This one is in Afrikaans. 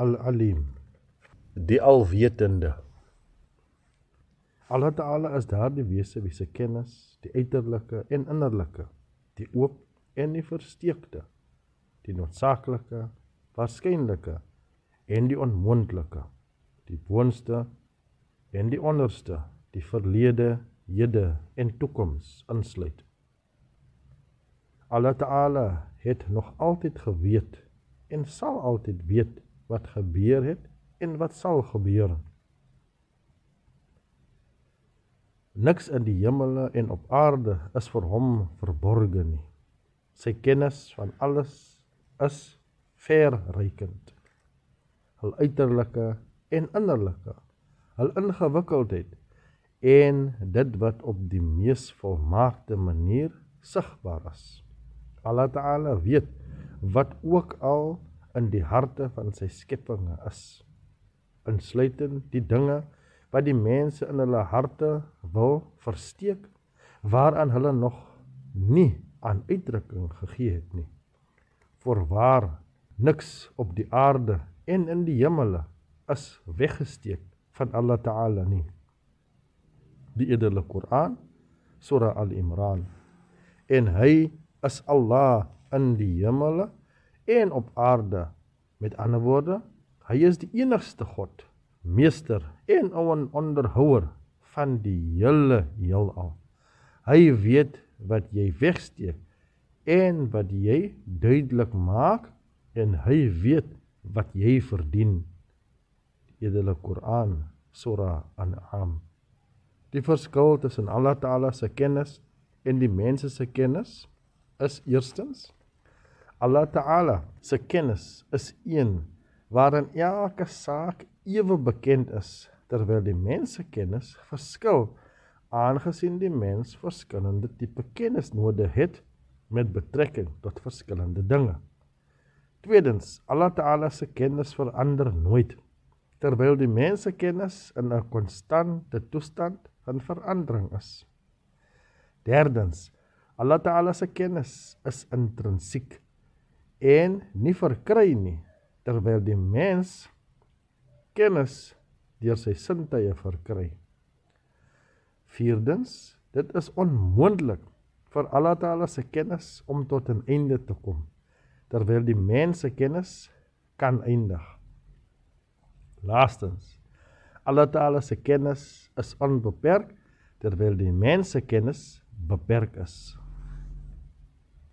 Al-Alim, die alwetende. Allah Ta'ala is daardie wese wie se kennis, die uiterlike en innerlike, die oop en die versteekte, die noodsaaklike, waarskynlike en die onmoontlike, die boonste en die onderste, die verlede, hede en toekoms insluit. Allah Ta'ala het nog altyd geweet en sal altyd weet wat gebeur het en wat sal gebeur. Niks in die hemele en op aarde is vir hom verborge nie. Sy kennis van alles is verrykend. Hul uiterlike en innerlike, hul ingewikkeldheid en dit wat op die mees volmaakte manier sigbaar is. Allah Taala weet wat ook al in die harte van sy skepinge is, insluitend die dinge wat die mense in hulle harte wil versteek waaraan hulle nog nie aan uitdrukking gegee het nie. Voorwaar niks op die aarde en in die hemele is weggesteek van Allah Taala nie. Die edele Koran, Surah Al-Imran. En hy is Allah in die hemele en op aarde. Met ander woorde, hy is die enigste God meester en 'n onderhouer van die hele heelal. Hy weet wat jy wegsteek en wat jy duidelik maak en hy weet wat jy verdien. Die edele Koran, Surah An-Am. Die verskil tussen Allah Taala se kennis en die mense se kennis is eerstens Allah Taala se kennis is een waarin elke saak ewe bekend is terwyl die mense kennis verskil aangesien die mens verskillende tipe kennis nodig het met betrekking tot verskillende dinge. Tweedens, Allah Ta'ala se kennis verander nooit terwyl die mense kennis in 'n konstante toestand van verandering is. Derdens, Allah Ta'ala se kennis is intrinsiek en nie verkry nie terwyl die mens kennis deur sy sintuie verkry. Vierdens, dit is onmoontlik vir Allah Taala se kennis om tot 'n einde te kom terwyl die mens se kennis kan eindig. Laastens, Allah Taala se kennis is onbeperk terwyl die mens se kennis beperk is.